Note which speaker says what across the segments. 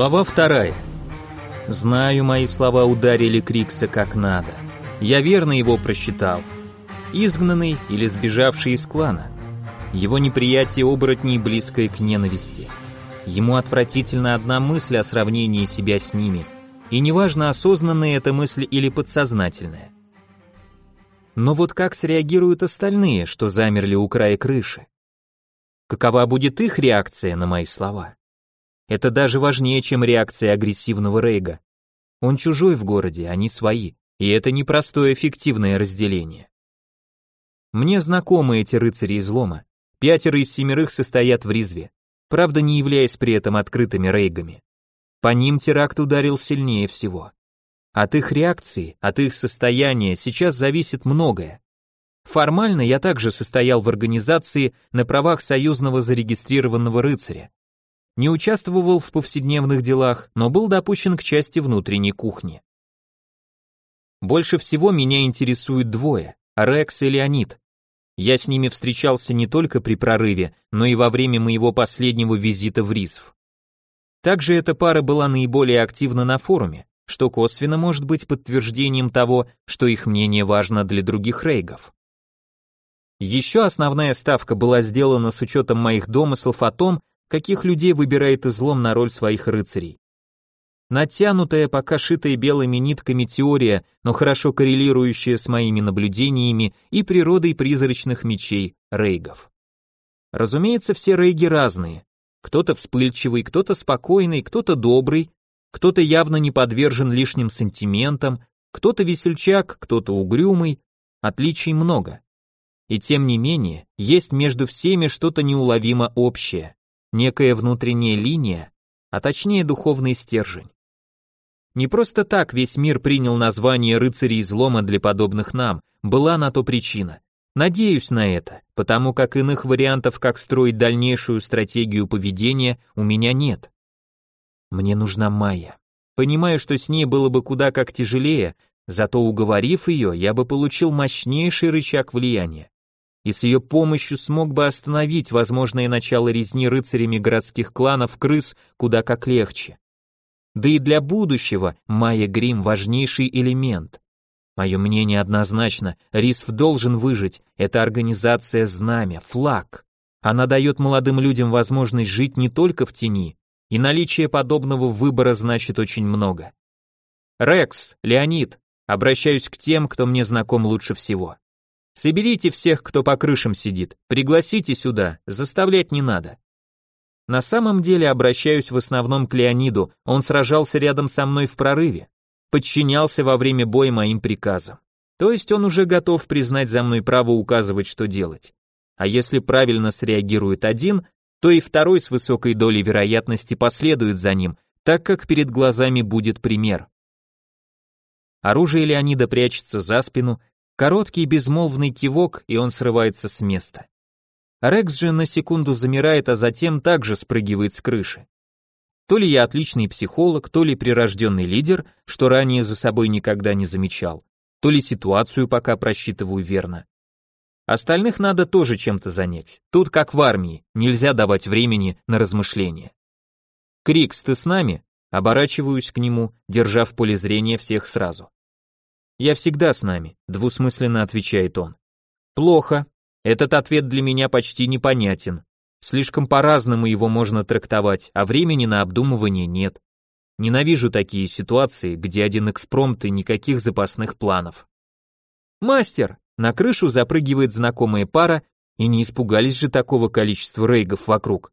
Speaker 1: Глава вторая. Знаю, мои слова ударили Крикса как надо. Я верно его просчитал. Изгнанный или сбежавший из клана. Его неприятие оборотней близкое к ненависти. Ему отвратительна одна мысль о сравнении себя с ними, и неважно, осознанная эта мысль или подсознательная. Но вот как среагируют остальные, что замерли у края крыши? Какова будет их реакция на мои слова? Это даже важнее, чем реакция агрессивного Рейга. Он чужой в городе, они свои, и это непростое эффективное разделение. Мне знакомы эти рыцари излома. Пятеро из семерых состоят в Ризве, правда не являясь при этом открытыми рейгами. По ним теракт ударил сильнее всего. От их реакции, от их состояния сейчас зависит многое. Формально я также состоял в организации на правах союзного зарегистрированного рыцаря, не участвовал в повседневных делах, но был допущен к части внутренней кухни. Больше всего меня интересуют двое – Рекс и Леонид. Я с ними встречался не только при прорыве, но и во время моего последнего визита в Рисв. Также эта пара была наиболее активна на форуме, что косвенно может быть подтверждением того, что их мнение важно для других рейгов. Еще основная ставка была сделана с учетом моих домыслов о том, каких людей выбирает излом на роль своих рыцарей. Натянутая, пока шитая белыми нитками теория, но хорошо коррелирующая с моими наблюдениями и природой призрачных мечей рейгов. Разумеется, все рейги разные. Кто-то вспыльчивый, кто-то спокойный, кто-то добрый, кто-то явно не подвержен лишним сантиментам, кто-то весельчак, кто-то угрюмый, отличий много. И тем не менее, есть между всеми что-то неуловимо общее некая внутренняя линия, а точнее духовный стержень. Не просто так весь мир принял название рыцарей излома для подобных нам, была на то причина. Надеюсь на это, потому как иных вариантов, как строить дальнейшую стратегию поведения, у меня нет. Мне нужна Майя. Понимаю, что с ней было бы куда как тяжелее, зато уговорив ее, я бы получил мощнейший рычаг влияния и с ее помощью смог бы остановить возможное начало резни рыцарями городских кланов крыс куда как легче. Да и для будущего Майя Грим важнейший элемент. Мое мнение однозначно, Рисф должен выжить, это организация знамя, флаг. Она дает молодым людям возможность жить не только в тени, и наличие подобного выбора значит очень много. Рекс, Леонид, обращаюсь к тем, кто мне знаком лучше всего. Соберите всех, кто по крышам сидит, пригласите сюда, заставлять не надо. На самом деле обращаюсь в основном к Леониду, он сражался рядом со мной в прорыве, подчинялся во время боя моим приказам. То есть он уже готов признать за мной право указывать, что делать. А если правильно среагирует один, то и второй с высокой долей вероятности последует за ним, так как перед глазами будет пример. Оружие Леонида прячется за спину, Короткий безмолвный кивок, и он срывается с места. Рекс же на секунду замирает, а затем также спрыгивает с крыши. То ли я отличный психолог, то ли прирожденный лидер, что ранее за собой никогда не замечал, то ли ситуацию пока просчитываю верно. Остальных надо тоже чем-то занять. Тут как в армии, нельзя давать времени на размышления. Крикс, ты с нами? Оборачиваюсь к нему, держа в поле зрения всех сразу. Я всегда с нами, двусмысленно отвечает он. Плохо. Этот ответ для меня почти непонятен. Слишком по-разному его можно трактовать, а времени на обдумывание нет. Ненавижу такие ситуации, где один экспромт и никаких запасных планов. Мастер! На крышу запрыгивает знакомая пара, и не испугались же такого количества рейгов вокруг.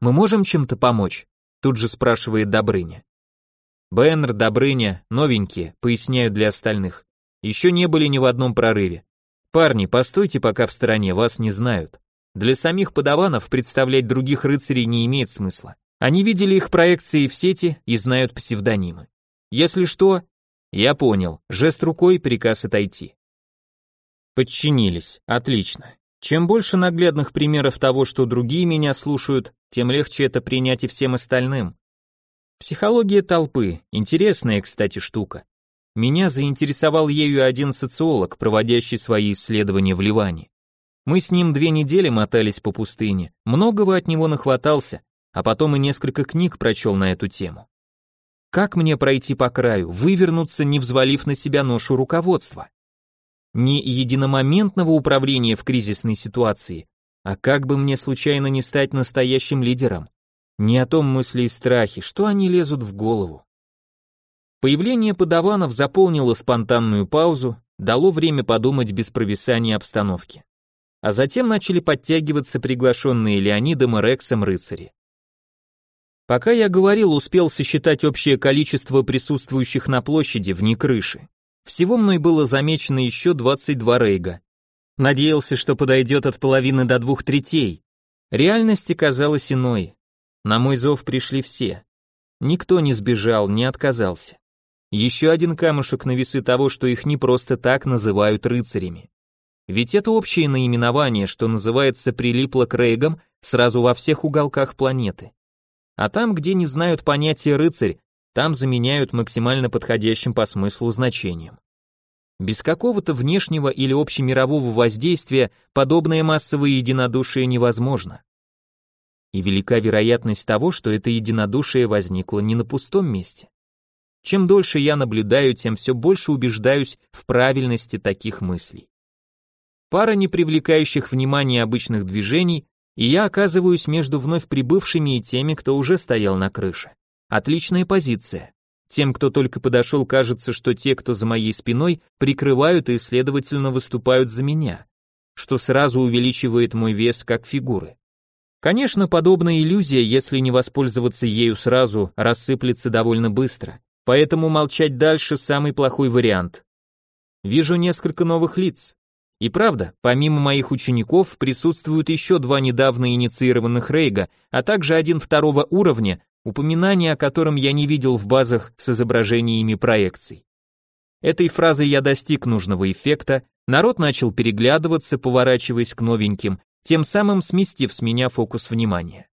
Speaker 1: Мы можем чем-то помочь? Тут же спрашивает Добрыня. Беннер, Добрыня, новенькие, поясняю для остальных. Еще не были ни в одном прорыве. Парни, постойте пока в стороне, вас не знают. Для самих подаванов представлять других рыцарей не имеет смысла. Они видели их проекции в сети и знают псевдонимы. Если что, я понял, жест рукой, приказ отойти. Подчинились, отлично. Чем больше наглядных примеров того, что другие меня слушают, тем легче это принять и всем остальным. Психология толпы – интересная, кстати, штука. Меня заинтересовал ею один социолог, проводящий свои исследования в Ливане. Мы с ним две недели мотались по пустыне, многого от него нахватался, а потом и несколько книг прочел на эту тему. Как мне пройти по краю, вывернуться, не взвалив на себя ношу руководства? Не единомоментного управления в кризисной ситуации, а как бы мне случайно не стать настоящим лидером? Не о том мысли и страхи, что они лезут в голову. Появление подаванов заполнило спонтанную паузу, дало время подумать без провисания обстановки. А затем начали подтягиваться приглашенные Леонидом и Рексом рыцари. Пока я говорил, успел сосчитать общее количество присутствующих на площади вне крыши. Всего мной было замечено еще 22 рейга. Надеялся, что подойдет от половины до двух третей. Реальность казалась иной. На мой зов пришли все. Никто не сбежал, не отказался. Еще один камушек на весы того, что их не просто так называют рыцарями. Ведь это общее наименование, что называется прилипло к рейгам сразу во всех уголках планеты. А там, где не знают понятия рыцарь, там заменяют максимально подходящим по смыслу значением. Без какого-то внешнего или общемирового воздействия подобное массовое единодушие невозможно. И велика вероятность того, что это единодушие возникло не на пустом месте. Чем дольше я наблюдаю, тем все больше убеждаюсь в правильности таких мыслей. Пара не привлекающих внимания обычных движений, и я оказываюсь между вновь прибывшими и теми, кто уже стоял на крыше. Отличная позиция. Тем, кто только подошел, кажется, что те, кто за моей спиной, прикрывают и, следовательно, выступают за меня, что сразу увеличивает мой вес как фигуры. Конечно, подобная иллюзия, если не воспользоваться ею сразу, рассыплется довольно быстро. Поэтому молчать дальше самый плохой вариант. Вижу несколько новых лиц. И правда, помимо моих учеников присутствуют еще два недавно инициированных рейга, а также один второго уровня, упоминание о котором я не видел в базах с изображениями проекций. Этой фразой я достиг нужного эффекта, народ начал переглядываться, поворачиваясь к новеньким, тем самым сместив с меня фокус внимания.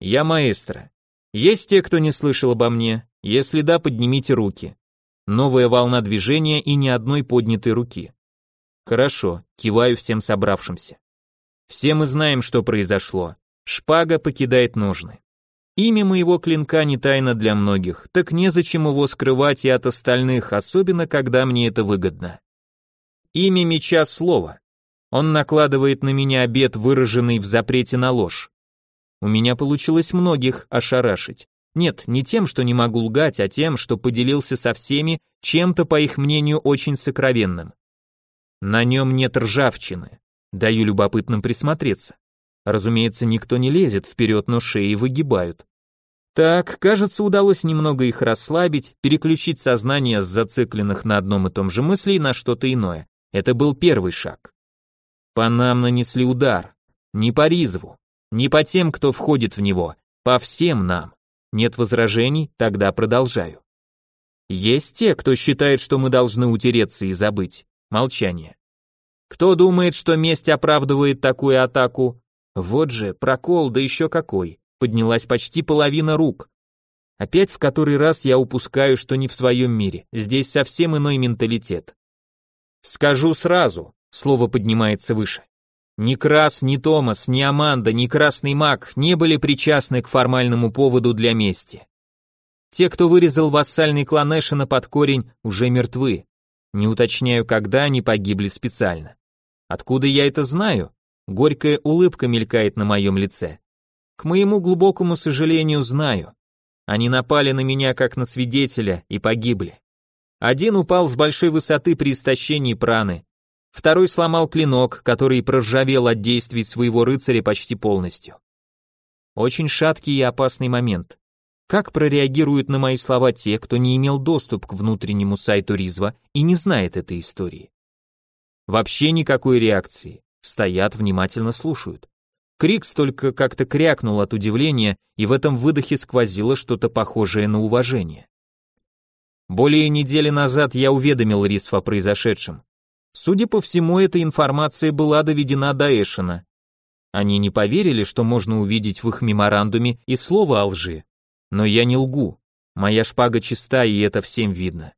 Speaker 1: Я маэстро. Есть те, кто не слышал обо мне, если да, поднимите руки. Новая волна движения и ни одной поднятой руки. Хорошо, киваю всем собравшимся. Все мы знаем, что произошло. Шпага покидает ножны. Имя моего клинка не тайна для многих, так незачем его скрывать и от остальных, особенно когда мне это выгодно. Имя меча слово. Он накладывает на меня обет, выраженный в запрете на ложь. У меня получилось многих ошарашить. Нет, не тем, что не могу лгать, а тем, что поделился со всеми чем-то, по их мнению, очень сокровенным. На нем нет ржавчины. Даю любопытным присмотреться. Разумеется, никто не лезет вперед, но шеи выгибают. Так, кажется, удалось немного их расслабить, переключить сознание с зацикленных на одном и том же мыслей на что-то иное. Это был первый шаг. По нам нанесли удар. Не по Ризву, не по тем, кто входит в него, по всем нам. Нет возражений, тогда продолжаю. Есть те, кто считает, что мы должны утереться и забыть. Молчание. Кто думает, что месть оправдывает такую атаку? Вот же, прокол, да еще какой. Поднялась почти половина рук. Опять в который раз я упускаю, что не в своем мире. Здесь совсем иной менталитет. Скажу сразу, слово поднимается выше. Ни Крас, ни Томас, ни Аманда, ни Красный Маг не были причастны к формальному поводу для мести. Те, кто вырезал вассальный клан Эшена под корень, уже мертвы. Не уточняю, когда они погибли специально. Откуда я это знаю? Горькая улыбка мелькает на моем лице. К моему глубокому сожалению, знаю. Они напали на меня как на свидетеля и погибли. Один упал с большой высоты при истощении праны, Второй сломал клинок, который проржавел от действий своего рыцаря почти полностью. Очень шаткий и опасный момент. Как прореагируют на мои слова те, кто не имел доступ к внутреннему сайту Ризва и не знает этой истории? Вообще никакой реакции. Стоят, внимательно слушают. Крикс только как-то крякнул от удивления, и в этом выдохе сквозило что-то похожее на уважение. Более недели назад я уведомил Рисф о произошедшем. Судя по всему, эта информация была доведена до Эшена. Они не поверили, что можно увидеть в их меморандуме и слово о лжи. Но я не лгу. Моя шпага чиста, и это всем видно.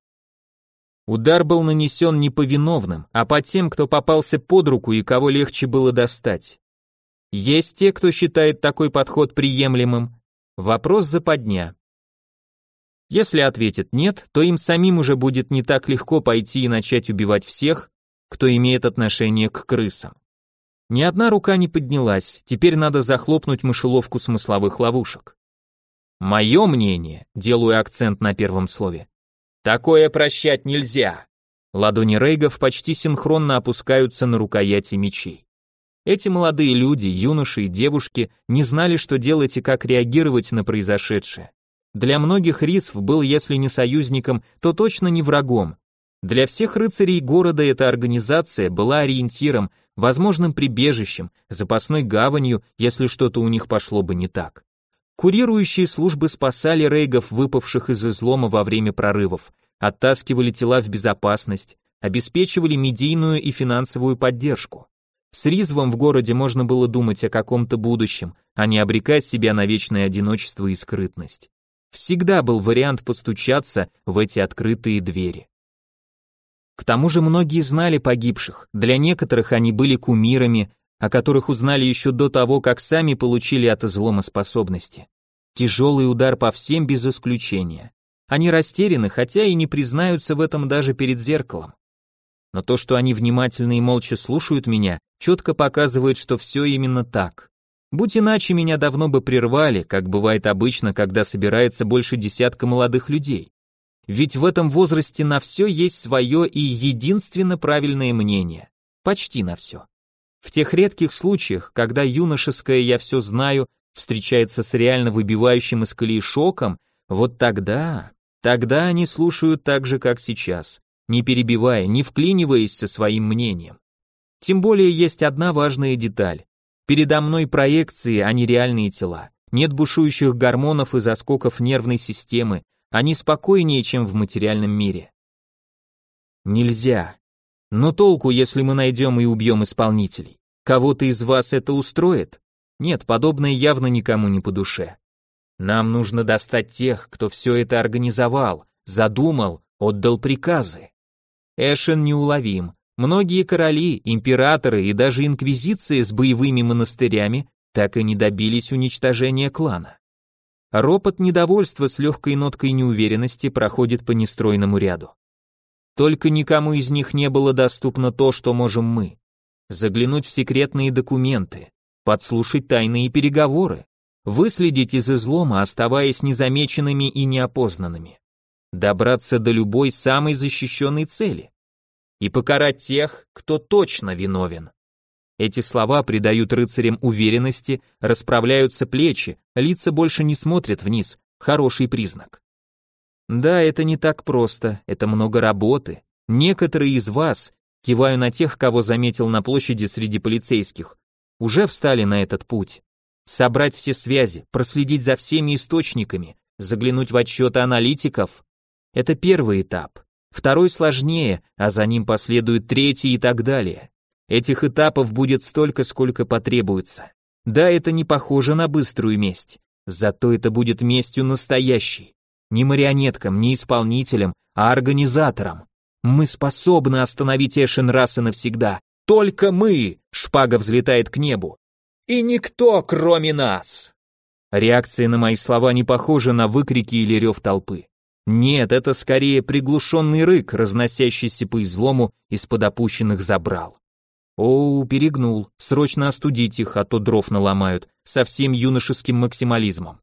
Speaker 1: Удар был нанесен не по виновным, а по тем, кто попался под руку и кого легче было достать. Есть те, кто считает такой подход приемлемым. Вопрос западня. Если ответят нет, то им самим уже будет не так легко пойти и начать убивать всех, кто имеет отношение к крысам. Ни одна рука не поднялась, теперь надо захлопнуть мышеловку смысловых ловушек. Мое мнение, делаю акцент на первом слове, такое прощать нельзя. Ладони Рейгов почти синхронно опускаются на рукояти мечей. Эти молодые люди, юноши и девушки не знали, что делать и как реагировать на произошедшее. Для многих Рисв был, если не союзником, то точно не врагом. Для всех рыцарей города эта организация была ориентиром, возможным прибежищем, запасной гаванью, если что-то у них пошло бы не так. Курирующие службы спасали рейгов, выпавших из излома во время прорывов, оттаскивали тела в безопасность, обеспечивали медийную и финансовую поддержку. С Ризвом в городе можно было думать о каком-то будущем, а не обрекать себя на вечное одиночество и скрытность. Всегда был вариант постучаться в эти открытые двери. К тому же многие знали погибших, для некоторых они были кумирами, о которых узнали еще до того, как сами получили от излома способности. Тяжелый удар по всем без исключения. Они растеряны, хотя и не признаются в этом даже перед зеркалом. Но то, что они внимательно и молча слушают меня, четко показывает, что все именно так. Будь иначе, меня давно бы прервали, как бывает обычно, когда собирается больше десятка молодых людей. Ведь в этом возрасте на все есть свое и единственно правильное мнение. Почти на все. В тех редких случаях, когда юношеское «я все знаю» встречается с реально выбивающим из колеи шоком, вот тогда, тогда они слушают так же, как сейчас, не перебивая, не вклиниваясь со своим мнением. Тем более есть одна важная деталь. Передо мной проекции, а не реальные тела. Нет бушующих гормонов и заскоков нервной системы, они спокойнее, чем в материальном мире. Нельзя. Но толку, если мы найдем и убьем исполнителей? Кого-то из вас это устроит? Нет, подобное явно никому не по душе. Нам нужно достать тех, кто все это организовал, задумал, отдал приказы. Эшен неуловим. Многие короли, императоры и даже инквизиции с боевыми монастырями так и не добились уничтожения клана. Ропот недовольства с легкой ноткой неуверенности проходит по нестройному ряду. Только никому из них не было доступно то, что можем мы. Заглянуть в секретные документы, подслушать тайные переговоры, выследить из излома, оставаясь незамеченными и неопознанными, добраться до любой самой защищенной цели и покарать тех, кто точно виновен. Эти слова придают рыцарям уверенности, расправляются плечи, лица больше не смотрят вниз, хороший признак. Да, это не так просто, это много работы. Некоторые из вас, киваю на тех, кого заметил на площади среди полицейских, уже встали на этот путь собрать все связи, проследить за всеми источниками, заглянуть в отчеты аналитиков. Это первый этап. Второй сложнее, а за ним последует третий и так далее. Этих этапов будет столько, сколько потребуется. Да, это не похоже на быструю месть, зато это будет местью настоящей. Не марионеткам, не исполнителям, а организаторам. Мы способны остановить Эшен раз и навсегда. Только мы! Шпага взлетает к небу. И никто, кроме нас. Реакция на мои слова не похожа на выкрики или рев толпы. Нет, это скорее приглушенный рык, разносящийся по излому из-под опущенных забрал. О, перегнул, срочно остудить их, а то дров наломают, со всем юношеским максимализмом.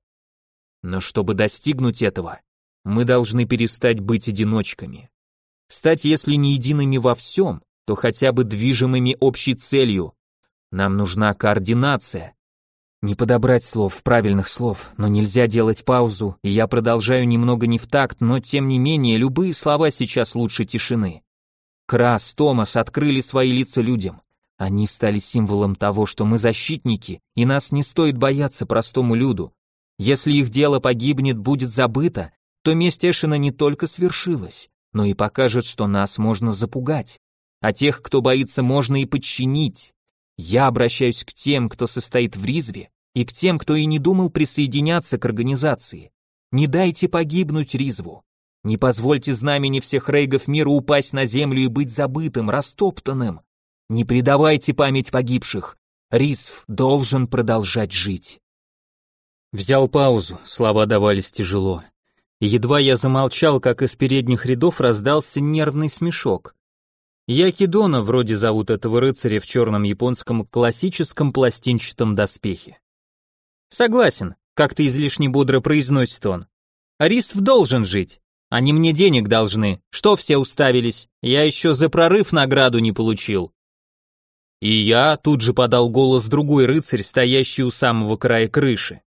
Speaker 1: Но чтобы достигнуть этого, мы должны перестать быть одиночками. Стать, если не едиными во всем, то хотя бы движимыми общей целью, нам нужна координация. Не подобрать слов, правильных слов, но нельзя делать паузу, и я продолжаю немного не в такт, но тем не менее любые слова сейчас лучше тишины. Крас, Томас открыли свои лица людям. Они стали символом того, что мы защитники, и нас не стоит бояться простому люду. Если их дело погибнет, будет забыто, то месть Эшена не только свершилась, но и покажет, что нас можно запугать, а тех, кто боится, можно и подчинить. Я обращаюсь к тем, кто состоит в Ризве, и к тем, кто и не думал присоединяться к организации. Не дайте погибнуть Ризву. Не позвольте знамени всех рейгов мира упасть на землю и быть забытым, растоптанным. Не предавайте память погибших. Ризв должен продолжать жить. Взял паузу, слова давались тяжело. Едва я замолчал, как из передних рядов раздался нервный смешок. Якидона вроде зовут этого рыцаря в черном японском классическом пластинчатом доспехе. Согласен, как-то излишне бодро произносит он. Рисв должен жить. Они мне денег должны. Что все уставились? Я еще за прорыв награду не получил. И я тут же подал голос другой рыцарь, стоящий у самого края крыши.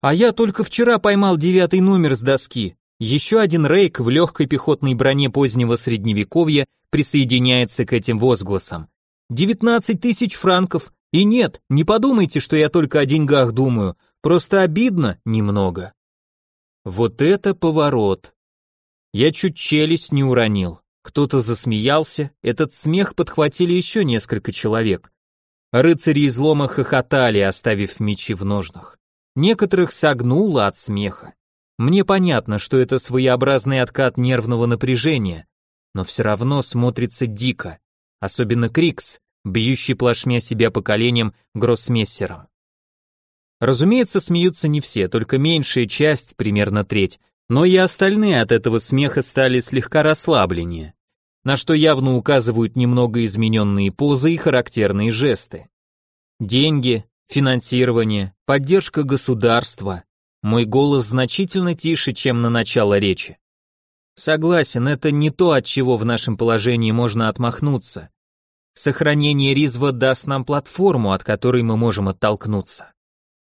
Speaker 1: А я только вчера поймал девятый номер с доски. Еще один рейк в легкой пехотной броне позднего средневековья присоединяется к этим возгласам. 19 тысяч франков. И нет, не подумайте, что я только о деньгах думаю. Просто обидно немного. Вот это поворот. Я чуть челюсть не уронил. Кто-то засмеялся, этот смех подхватили еще несколько человек. Рыцари излома хохотали, оставив мечи в ножнах. Некоторых согнуло от смеха. Мне понятно, что это своеобразный откат нервного напряжения, но все равно смотрится дико, особенно Крикс, бьющий плашмя себя по коленям гроссмессером. Разумеется, смеются не все, только меньшая часть, примерно треть, но и остальные от этого смеха стали слегка расслабленнее, на что явно указывают немного измененные позы и характерные жесты. Деньги, финансирование, поддержка государства. Мой голос значительно тише, чем на начало речи. Согласен, это не то, от чего в нашем положении можно отмахнуться. Сохранение Ризва даст нам платформу, от которой мы можем оттолкнуться.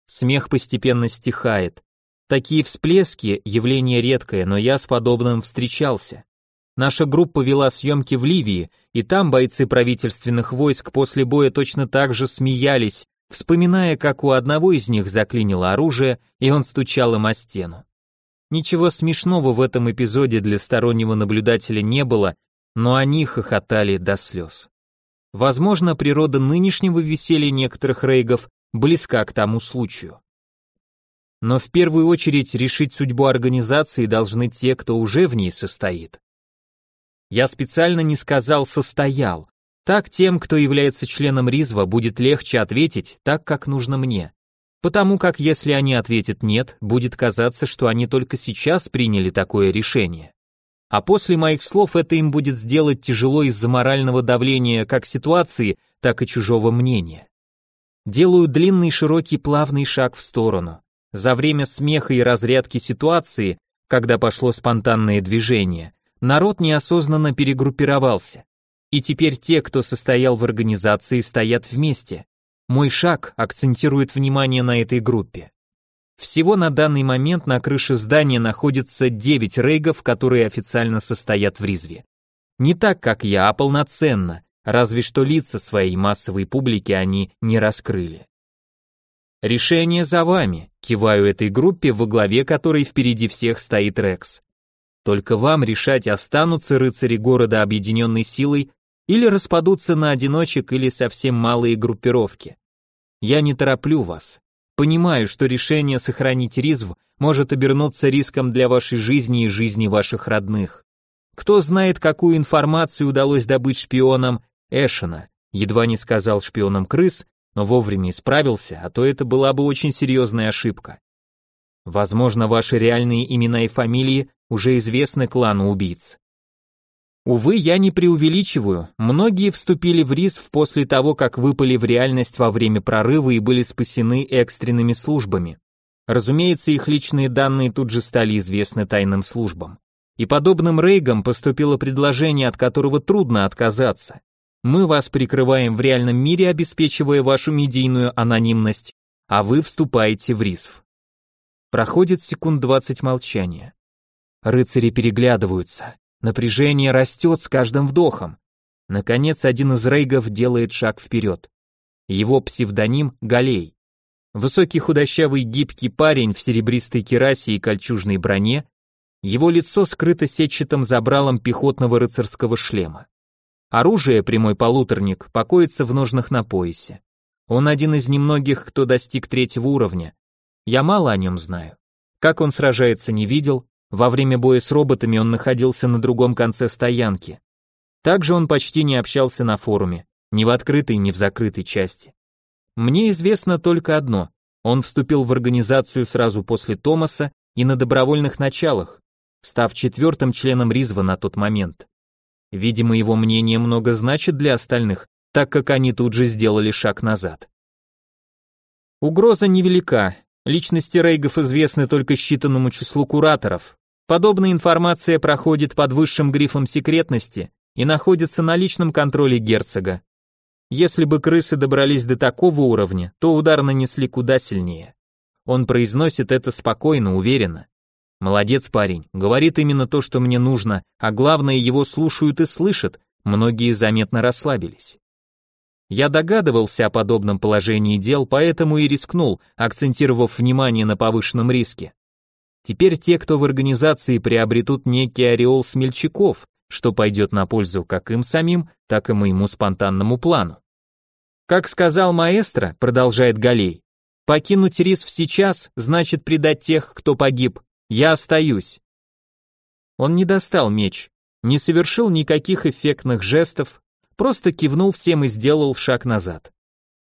Speaker 1: Смех постепенно стихает, Такие всплески – явление редкое, но я с подобным встречался. Наша группа вела съемки в Ливии, и там бойцы правительственных войск после боя точно так же смеялись, вспоминая, как у одного из них заклинило оружие, и он стучал им о стену. Ничего смешного в этом эпизоде для стороннего наблюдателя не было, но они хохотали до слез. Возможно, природа нынешнего веселья некоторых рейгов близка к тому случаю. Но в первую очередь решить судьбу организации должны те, кто уже в ней состоит. Я специально не сказал «состоял». Так тем, кто является членом Ризва, будет легче ответить так, как нужно мне. Потому как если они ответят «нет», будет казаться, что они только сейчас приняли такое решение. А после моих слов это им будет сделать тяжело из-за морального давления как ситуации, так и чужого мнения. Делаю длинный широкий плавный шаг в сторону. За время смеха и разрядки ситуации, когда пошло спонтанное движение, народ неосознанно перегруппировался. И теперь те, кто состоял в организации, стоят вместе. Мой шаг акцентирует внимание на этой группе. Всего на данный момент на крыше здания находится 9 рейгов, которые официально состоят в Ризве. Не так, как я, а полноценно, разве что лица своей массовой публики они не раскрыли. Решение за вами, киваю этой группе, во главе которой впереди всех стоит Рекс. Только вам решать, останутся рыцари города объединенной силой или распадутся на одиночек или совсем малые группировки. Я не тороплю вас. Понимаю, что решение сохранить Ризв может обернуться риском для вашей жизни и жизни ваших родных. Кто знает, какую информацию удалось добыть шпионам Эшена, едва не сказал шпионам крыс, но вовремя исправился, а то это была бы очень серьезная ошибка. Возможно, ваши реальные имена и фамилии уже известны клану убийц. Увы, я не преувеличиваю, многие вступили в риск после того, как выпали в реальность во время прорыва и были спасены экстренными службами. Разумеется, их личные данные тут же стали известны тайным службам. И подобным рейгам поступило предложение, от которого трудно отказаться. Мы вас прикрываем в реальном мире, обеспечивая вашу медийную анонимность, а вы вступаете в риск. Проходит секунд двадцать молчания. Рыцари переглядываются. Напряжение растет с каждым вдохом. Наконец, один из рейгов делает шаг вперед. Его псевдоним Галей. Высокий худощавый гибкий парень в серебристой керасе и кольчужной броне, его лицо скрыто сетчатым забралом пехотного рыцарского шлема. Оружие, прямой полуторник, покоится в ножнах на поясе. Он один из немногих, кто достиг третьего уровня. Я мало о нем знаю. Как он сражается, не видел. Во время боя с роботами он находился на другом конце стоянки. Также он почти не общался на форуме, ни в открытой, ни в закрытой части. Мне известно только одно. Он вступил в организацию сразу после Томаса и на добровольных началах, став четвертым членом Ризва на тот момент. Видимо, его мнение много значит для остальных, так как они тут же сделали шаг назад. Угроза невелика. Личности рейгов известны только считанному числу кураторов. Подобная информация проходит под высшим грифом секретности и находится на личном контроле герцога. Если бы крысы добрались до такого уровня, то удар нанесли куда сильнее. Он произносит это спокойно, уверенно. Молодец парень, говорит именно то, что мне нужно, а главное, его слушают и слышат, многие заметно расслабились. Я догадывался о подобном положении дел, поэтому и рискнул, акцентировав внимание на повышенном риске. Теперь те, кто в организации приобретут некий ореол смельчаков, что пойдет на пользу как им самим, так и моему спонтанному плану. Как сказал маэстро, продолжает Галей, покинуть риск сейчас значит предать тех, кто погиб, я остаюсь. Он не достал меч, не совершил никаких эффектных жестов, просто кивнул всем и сделал шаг назад.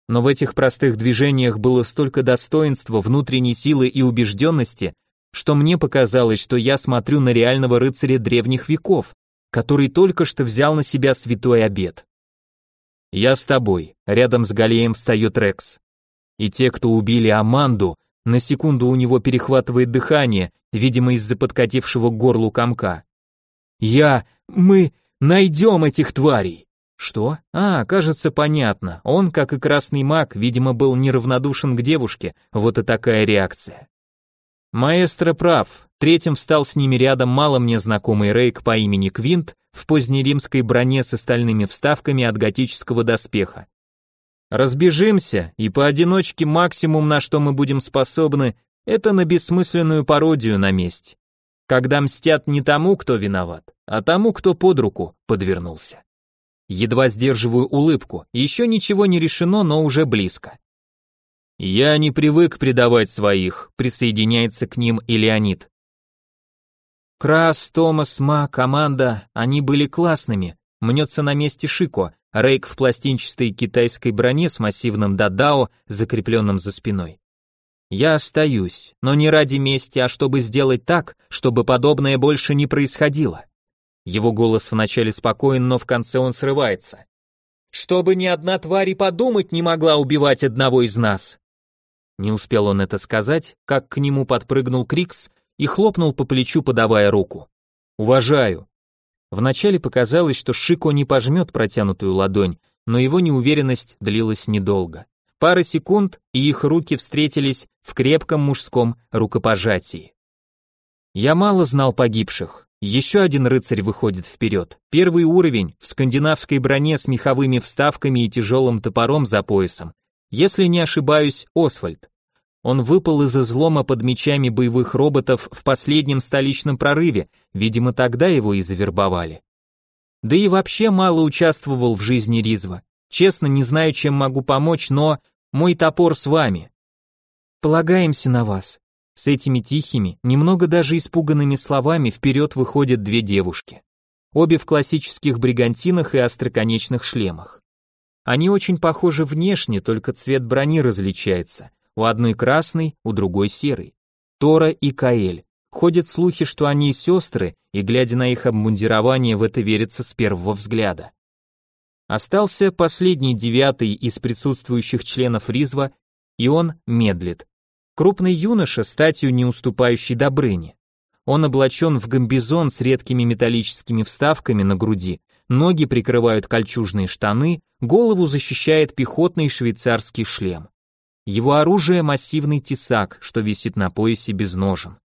Speaker 1: Но в этих простых движениях было столько достоинства, внутренней силы и убежденности, что мне показалось, что я смотрю на реального рыцаря древних веков, который только что взял на себя святой обет. «Я с тобой», — рядом с Галеем встает Рекс. И те, кто убили Аманду, на секунду у него перехватывает дыхание, видимо, из-за подкатившего к горлу комка. «Я... мы... найдем этих тварей!» Что? А, кажется, понятно. Он, как и красный маг, видимо, был неравнодушен к девушке. Вот и такая реакция. Маэстро прав. Третьим встал с ними рядом мало мне знакомый Рейк по имени Квинт в позднеримской броне с остальными вставками от готического доспеха. Разбежимся, и поодиночке максимум, на что мы будем способны, это на бессмысленную пародию на месть. Когда мстят не тому, кто виноват, а тому, кто под руку подвернулся. Едва сдерживаю улыбку, еще ничего не решено, но уже близко. Я не привык предавать своих, присоединяется к ним и Леонид. Крас, Томас, Ма, команда, они были классными, мнется на месте Шико, Рейк в пластинчатой китайской броне с массивным дадао, закрепленным за спиной. Я остаюсь, но не ради мести, а чтобы сделать так, чтобы подобное больше не происходило. Его голос вначале спокоен, но в конце он срывается. Чтобы ни одна тварь и подумать не могла убивать одного из нас. Не успел он это сказать, как к нему подпрыгнул Крикс и хлопнул по плечу, подавая руку. Уважаю. Вначале показалось, что Шико не пожмет протянутую ладонь, но его неуверенность длилась недолго. Пара секунд, и их руки встретились в крепком мужском рукопожатии. Я мало знал погибших. Еще один рыцарь выходит вперед. Первый уровень в скандинавской броне с меховыми вставками и тяжелым топором за поясом. Если не ошибаюсь, Освальд. Он выпал из излома под мечами боевых роботов в последнем столичном прорыве, видимо, тогда его и завербовали. Да и вообще мало участвовал в жизни Ризва. Честно, не знаю, чем могу помочь, но мой топор с вами. Полагаемся на вас. С этими тихими, немного даже испуганными словами вперед выходят две девушки. Обе в классических бригантинах и остроконечных шлемах. Они очень похожи внешне, только цвет брони различается. У одной красный, у другой серый. Тора и Каэль. Ходят слухи, что они сестры, и глядя на их обмундирование, в это верится с первого взгляда. Остался последний девятый из присутствующих членов Ризва, и он медлит. Крупный юноша, статью не уступающий Добрыне. Он облачен в гамбизон с редкими металлическими вставками на груди, ноги прикрывают кольчужные штаны, голову защищает пехотный швейцарский шлем. Его оружие массивный тесак, что висит на поясе без ножен.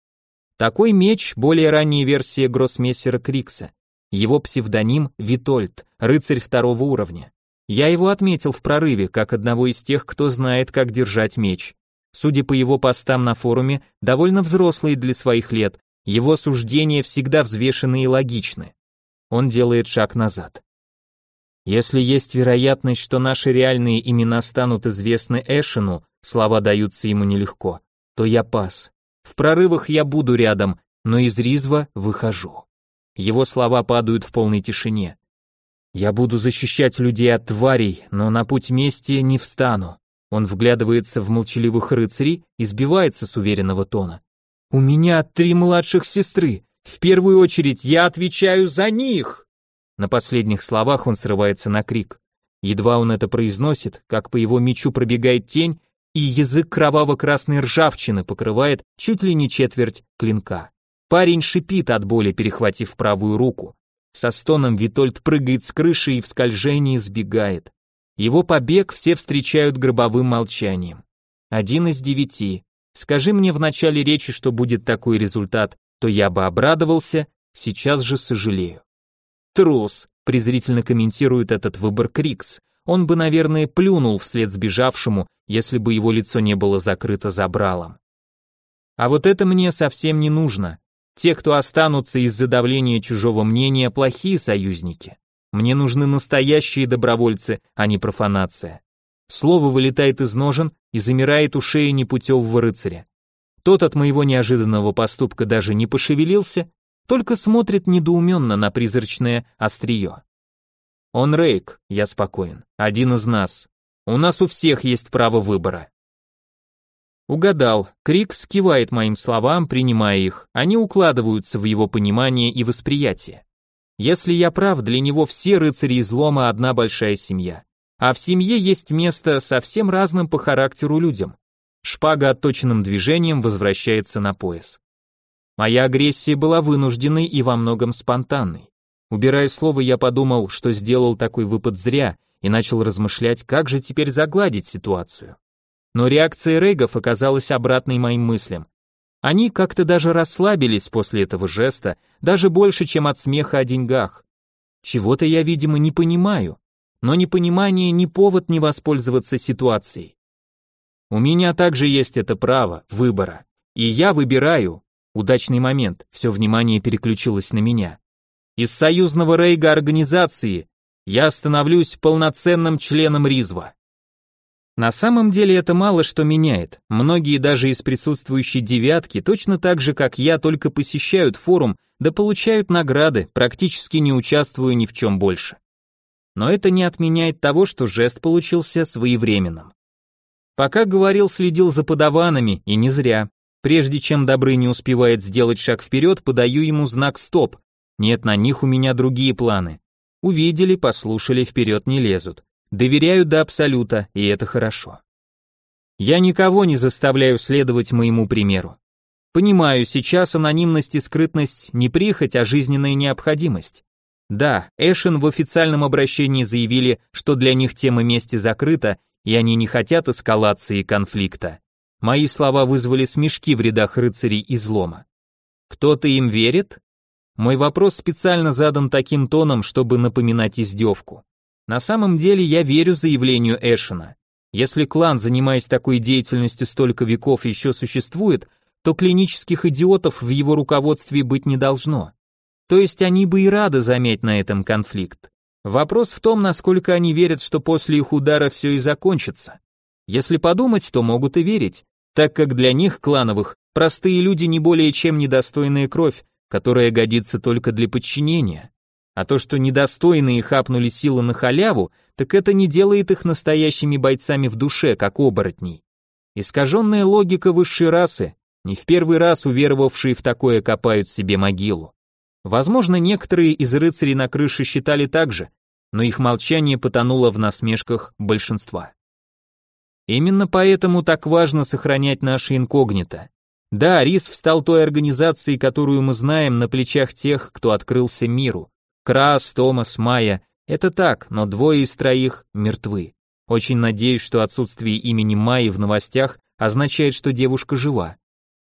Speaker 1: Такой меч более ранняя версия гроссмейстера Крикса. Его псевдоним Витольд, рыцарь второго уровня. Я его отметил в прорыве как одного из тех, кто знает, как держать меч. Судя по его постам на форуме, довольно взрослый для своих лет, его суждения всегда взвешены и логичны. Он делает шаг назад. Если есть вероятность, что наши реальные имена станут известны Эшину, слова даются ему нелегко, то я пас. В прорывах я буду рядом, но из Ризва выхожу. Его слова падают в полной тишине. Я буду защищать людей от тварей, но на путь мести не встану. Он вглядывается в молчаливых рыцарей и сбивается с уверенного тона. У меня три младших сестры. В первую очередь я отвечаю за них. На последних словах он срывается на крик. Едва он это произносит, как по его мечу пробегает тень, и язык кроваво-красной ржавчины покрывает чуть ли не четверть клинка. Парень шипит от боли, перехватив правую руку. Со стоном Витольд прыгает с крыши и в скольжении сбегает. Его побег все встречают гробовым молчанием. Один из девяти. Скажи мне в начале речи, что будет такой результат, то я бы обрадовался, сейчас же сожалею. Трус, презрительно комментирует этот выбор Крикс. Он бы, наверное, плюнул вслед сбежавшему, если бы его лицо не было закрыто забралом. А вот это мне совсем не нужно. Те, кто останутся из-за давления чужого мнения, плохие союзники. Мне нужны настоящие добровольцы, а не профанация. Слово вылетает из ножен и замирает у шеи непутевого рыцаря. Тот от моего неожиданного поступка даже не пошевелился, только смотрит недоуменно на призрачное острие. Он Рейк, я спокоен, один из нас. У нас у всех есть право выбора. Угадал. Крик скивает моим словам, принимая их. Они укладываются в его понимание и восприятие. Если я прав, для него все рыцари излома одна большая семья. А в семье есть место совсем разным по характеру людям. Шпага отточенным движением возвращается на пояс. Моя агрессия была вынужденной и во многом спонтанной. Убирая слово, я подумал, что сделал такой выпад зря и начал размышлять, как же теперь загладить ситуацию. Но реакция рейгов оказалась обратной моим мыслям. Они как-то даже расслабились после этого жеста, даже больше, чем от смеха о деньгах. Чего-то я, видимо, не понимаю, но непонимание не повод не воспользоваться ситуацией. У меня также есть это право выбора, и я выбираю. Удачный момент, все внимание переключилось на меня. Из союзного рейга организации я становлюсь полноценным членом Ризва. На самом деле это мало что меняет. Многие даже из присутствующей девятки точно так же, как я, только посещают форум, да получают награды, практически не участвуя ни в чем больше. Но это не отменяет того, что жест получился своевременным. Пока говорил, следил за подаванами, и не зря. Прежде чем Добрый не успевает сделать шаг вперед, подаю ему знак «Стоп». Нет, на них у меня другие планы. Увидели, послушали, вперед не лезут. Доверяю до абсолюта, и это хорошо. Я никого не заставляю следовать моему примеру. Понимаю, сейчас анонимность и скрытность не прихоть, а жизненная необходимость. Да, Эшен в официальном обращении заявили, что для них тема мести закрыта, и они не хотят эскалации конфликта. Мои слова вызвали смешки в рядах рыцарей излома. Кто-то им верит? Мой вопрос специально задан таким тоном, чтобы напоминать издевку. На самом деле я верю заявлению Эшена. Если клан, занимаясь такой деятельностью столько веков, еще существует, то клинических идиотов в его руководстве быть не должно. То есть они бы и рады заметь на этом конфликт. Вопрос в том, насколько они верят, что после их удара все и закончится. Если подумать, то могут и верить, так как для них, клановых, простые люди не более чем недостойная кровь, которая годится только для подчинения. А то, что недостойные хапнули силы на халяву, так это не делает их настоящими бойцами в душе, как оборотней. Искаженная логика высшей расы, не в первый раз уверовавшие в такое копают себе могилу. Возможно, некоторые из рыцарей на крыше считали так же, но их молчание потонуло в насмешках большинства. Именно поэтому так важно сохранять наше инкогнито. Да, РИС встал той организацией, которую мы знаем, на плечах тех, кто открылся миру. Крас, Томас, Майя — это так, но двое из троих мертвы. Очень надеюсь, что отсутствие имени Майи в новостях означает, что девушка жива.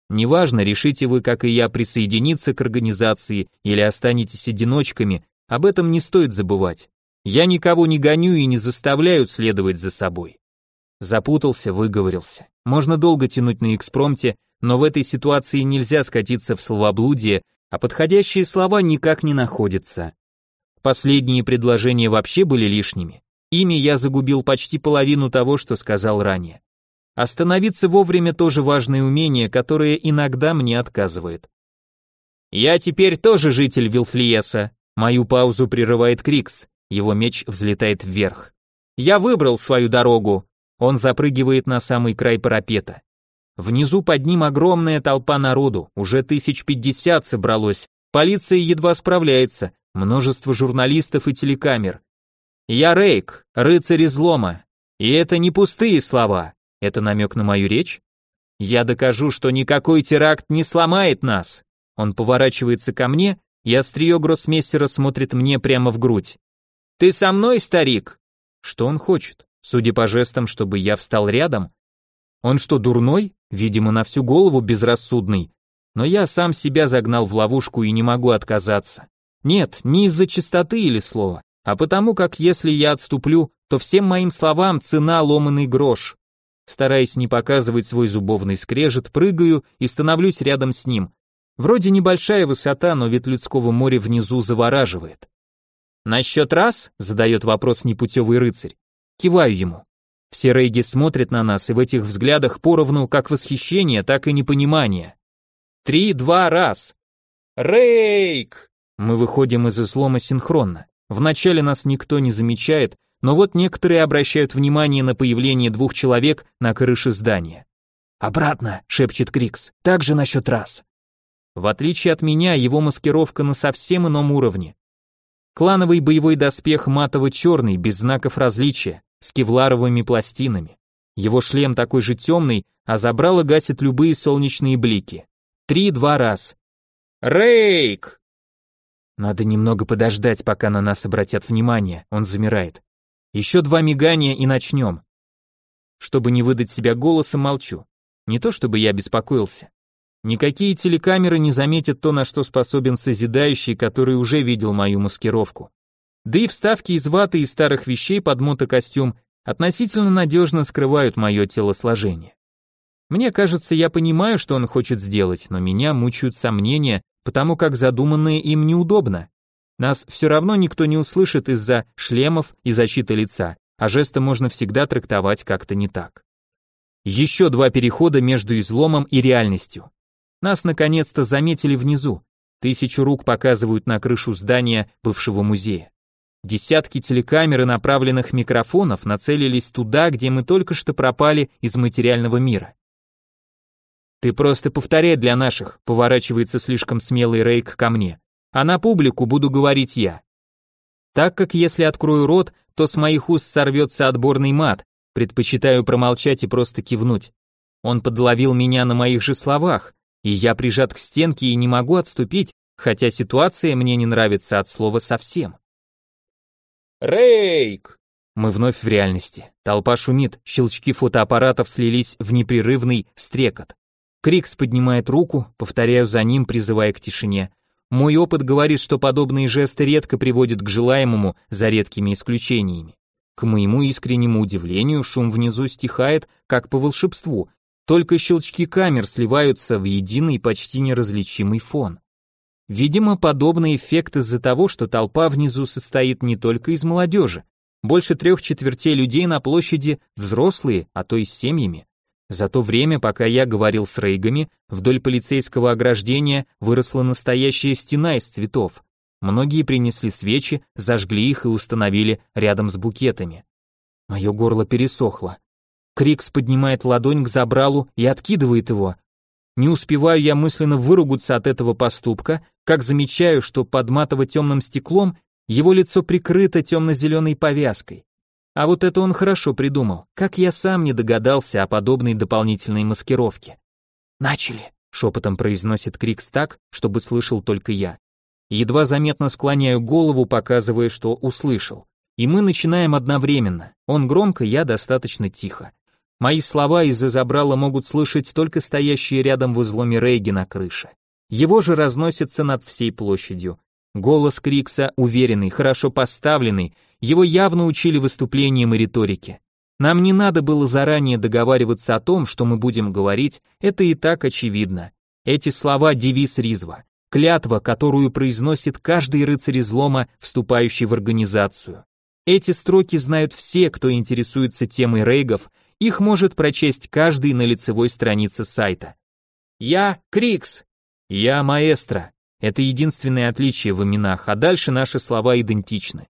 Speaker 1: Неважно, решите вы, как и я, присоединиться к организации или останетесь одиночками, об этом не стоит забывать. Я никого не гоню и не заставляю следовать за собой. Запутался, выговорился. Можно долго тянуть на экспромте, но в этой ситуации нельзя скатиться в словоблудие а подходящие слова никак не находятся. Последние предложения вообще были лишними. Ими я загубил почти половину того, что сказал ранее. Остановиться вовремя тоже важное умение, которое иногда мне отказывает. Я теперь тоже житель Вилфлиеса. Мою паузу прерывает Крикс. Его меч взлетает вверх. Я выбрал свою дорогу. Он запрыгивает на самый край парапета. Внизу под ним огромная толпа народу, уже тысяч пятьдесят собралось. Полиция едва справляется, множество журналистов и телекамер. Я Рейк, рыцарь излома. И это не пустые слова. Это намек на мою речь? Я докажу, что никакой теракт не сломает нас. Он поворачивается ко мне, и острие гроссмейстера смотрит мне прямо в грудь. Ты со мной, старик? Что он хочет? Судя по жестам, чтобы я встал рядом? Он что, дурной? Видимо, на всю голову безрассудный. Но я сам себя загнал в ловушку и не могу отказаться. Нет, не из-за чистоты или слова, а потому как если я отступлю, то всем моим словам цена ломаный грош. Стараясь не показывать свой зубовный скрежет, прыгаю и становлюсь рядом с ним. Вроде небольшая высота, но вид людского моря внизу завораживает. «На счет раз?» — задает вопрос непутевый рыцарь. Киваю ему. Все рейги смотрят на нас, и в этих взглядах поровну как восхищение, так и непонимание. Три, два, раз. Рейк! Мы выходим из излома синхронно. Вначале нас никто не замечает, но вот некоторые обращают внимание на появление двух человек на крыше здания. «Обратно!» — шепчет Крикс. «Так же насчет раз». В отличие от меня, его маскировка на совсем ином уровне. Клановый боевой доспех матово-черный, без знаков различия с кевларовыми пластинами. Его шлем такой же темный, а забрало гасит любые солнечные блики. Три-два раз. Рейк! Надо немного подождать, пока на нас обратят внимание, он замирает. Еще два мигания и начнем. Чтобы не выдать себя голосом, молчу. Не то чтобы я беспокоился. Никакие телекамеры не заметят то, на что способен созидающий, который уже видел мою маскировку. Да и вставки из ваты и старых вещей под мотокостюм относительно надежно скрывают мое телосложение. Мне кажется, я понимаю, что он хочет сделать, но меня мучают сомнения, потому как задуманное им неудобно. Нас все равно никто не услышит из-за шлемов и защиты лица, а жесты можно всегда трактовать как-то не так. Еще два перехода между изломом и реальностью. Нас наконец-то заметили внизу. Тысячу рук показывают на крышу здания бывшего музея. Десятки телекамер и направленных микрофонов нацелились туда, где мы только что пропали из материального мира. Ты просто повторяй для наших, поворачивается слишком смелый Рейк ко мне. А на публику буду говорить я. Так как если открою рот, то с моих уст сорвется отборный мат, предпочитаю промолчать и просто кивнуть. Он подловил меня на моих же словах, и я прижат к стенке и не могу отступить, хотя ситуация мне не нравится от слова совсем. Рейк! Мы вновь в реальности. Толпа шумит, щелчки фотоаппаратов слились в непрерывный стрекот. Крикс поднимает руку, повторяю за ним, призывая к тишине. Мой опыт говорит, что подобные жесты редко приводят к желаемому, за редкими исключениями. К моему искреннему удивлению, шум внизу стихает, как по волшебству, только щелчки камер сливаются в единый почти неразличимый фон. Видимо, подобный эффект из-за того, что толпа внизу состоит не только из молодежи. Больше трех четвертей людей на площади взрослые, а то и с семьями. За то время, пока я говорил с рейгами, вдоль полицейского ограждения выросла настоящая стена из цветов. Многие принесли свечи, зажгли их и установили рядом с букетами. Мое горло пересохло. Крикс поднимает ладонь к забралу и откидывает его. Не успеваю я мысленно выругаться от этого поступка, как замечаю, что под матово-темным стеклом его лицо прикрыто темно-зеленой повязкой. А вот это он хорошо придумал, как я сам не догадался о подобной дополнительной маскировке. «Начали», — шепотом произносит Крикс так, чтобы слышал только я. Едва заметно склоняю голову, показывая, что услышал. И мы начинаем одновременно. Он громко, я достаточно тихо. Мои слова из-за забрала могут слышать только стоящие рядом в изломе Рейги на крыше. Его же разносится над всей площадью. Голос Крикса уверенный, хорошо поставленный, его явно учили выступлениям и риторике. Нам не надо было заранее договариваться о том, что мы будем говорить, это и так очевидно. Эти слова девиз Ризва, клятва, которую произносит каждый рыцарь излома, вступающий в организацию. Эти строки знают все, кто интересуется темой рейгов, их может прочесть каждый на лицевой странице сайта. Я Крикс, я маэстро. Это единственное отличие в именах, а дальше наши слова идентичны.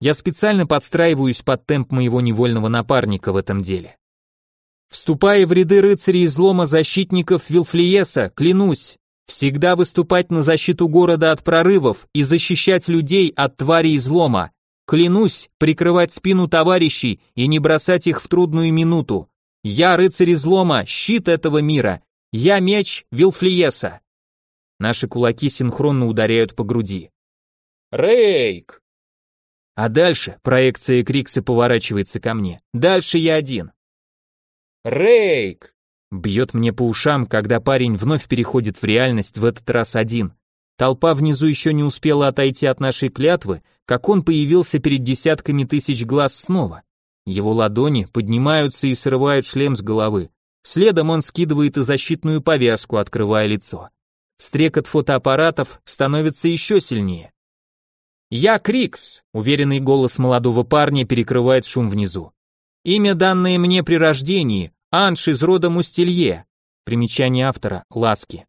Speaker 1: Я специально подстраиваюсь под темп моего невольного напарника в этом деле. Вступая в ряды рыцарей излома защитников Вилфлиеса, клянусь, всегда выступать на защиту города от прорывов и защищать людей от тварей излома. Клянусь прикрывать спину товарищей и не бросать их в трудную минуту. Я рыцарь излома, щит этого мира. Я меч Вилфлиеса. Наши кулаки синхронно ударяют по груди. Рейк! А дальше проекция Крикса поворачивается ко мне. Дальше я один. Рейк! Бьет мне по ушам, когда парень вновь переходит в реальность, в этот раз один. Толпа внизу еще не успела отойти от нашей клятвы, как он появился перед десятками тысяч глаз снова. Его ладони поднимаются и срывают шлем с головы. Следом он скидывает и защитную повязку, открывая лицо. Стрекот фотоаппаратов становится еще сильнее. «Я Крикс», — уверенный голос молодого парня перекрывает шум внизу. Имя, данное мне при рождении, Анш из рода Мустелье. Примечание автора, Ласки.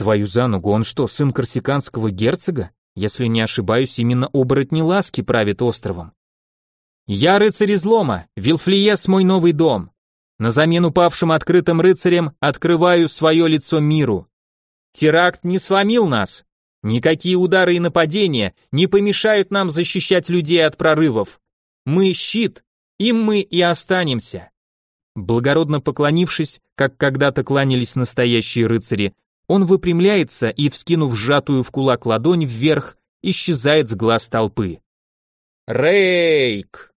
Speaker 1: Твою за ногу, он что, сын корсиканского герцога? Если не ошибаюсь, именно оборотни Ласки правит островом. Я рыцарь излома, Вилфлиес мой новый дом. На замену павшим открытым рыцарям открываю свое лицо миру. Теракт не сломил нас. Никакие удары и нападения не помешают нам защищать людей от прорывов. Мы щит, им мы и останемся. Благородно поклонившись, как когда-то кланялись настоящие рыцари, он выпрямляется и, вскинув сжатую в кулак ладонь вверх, исчезает с глаз толпы. Рейк!